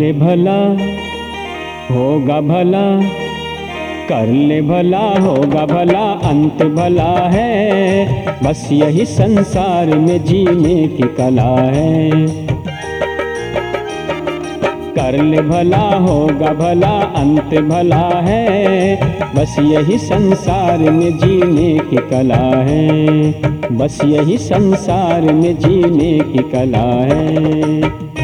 भला, होगा भला। कर ले भला, होगा भला, अंत भला है। बस यही संसार में जीने की कला है। कर ले भला, होगा भला, अंत भला है। बस यही संसार में जीने की कला है। बस यही संसार में जीने की कला हो।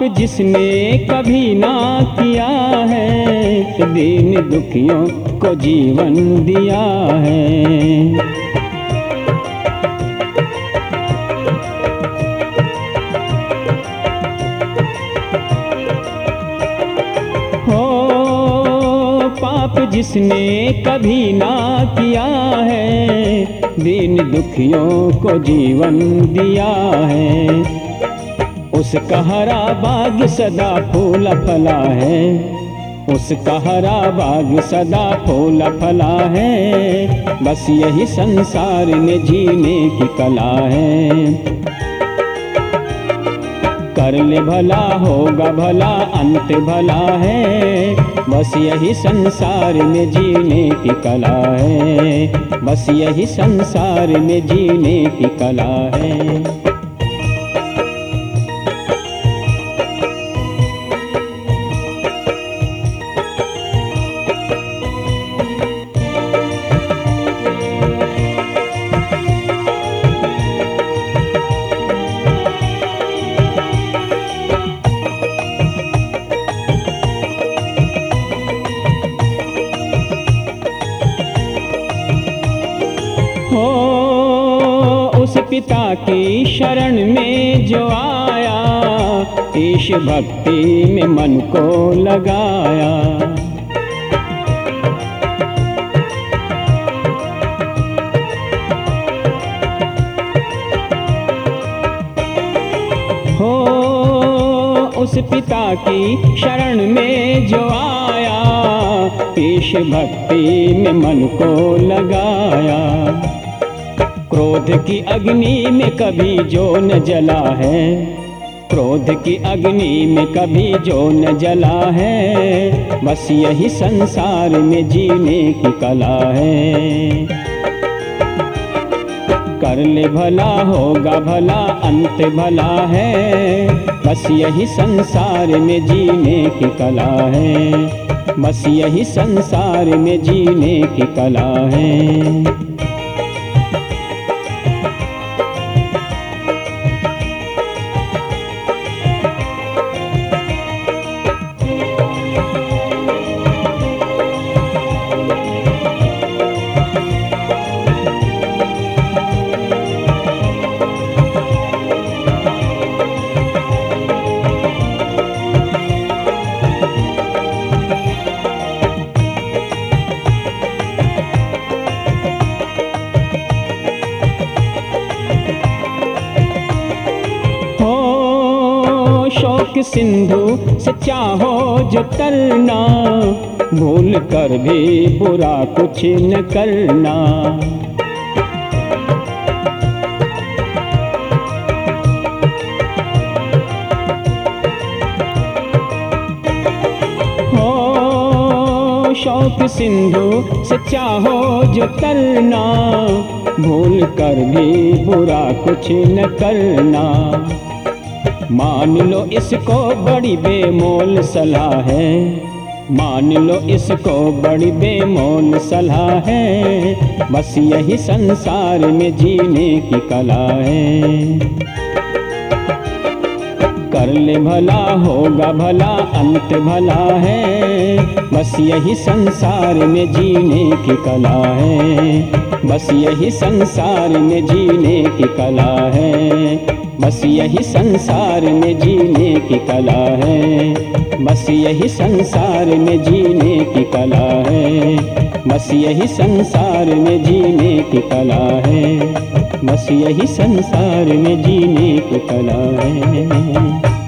पाप जिसने कभी ना किया है, दीन दुखियों को जीवन दिया है पाप जिसने कभी ना किया है, दीन दुखियों को जीवन दिया है। उसका हरा बाग सदा फूल फला है। उसका हरा बाग सदा फूल फला है। बस यही संसार में जीने की कला है। कर ले भला होगा भला, अंत भला है। बस यही संसार में जीने की कला है। बस यही संसार में जीने की कला है। हो। उस पिता की शरण में जो आया, ईश भक्ति में मन को लगाया। हो। उस पिता की शरण में जो आया ईश भक्ति में मन को लगाया। क्रोध की अग्नि में कभी जो न जला है, क्रोध की अग्नि में कभी जो न जला है, बस यही संसार में जीने की कला है। कर ले भला होगा भला, अंत भला है। बस यही संसार में जीने की कला है। बस यही संसार में जीने की कला है। शोक सिंधु से चाहो जो तरना भूल कर भी बुरा कुछ न करना। हो शौक सिंधु से चाहो जो तरना भूल कर भी बुरा कुछ न करना। मान लो इसको बड़ी बेमोल सलाह है। मान लो इसको बड़ी बेमोल सलाह है। बस यही संसार में जीने की कला है। कर ले भला होगा, भला अंत भला है। बस यही संसार में जीने की कला है। बस यही संसार में जीने की कला है। बस यही संसार में जीने की कला है। बस यही संसार में जीने की कला है। बस यही संसार में जीने की कला है। बस यही संसार में जीने की कला है।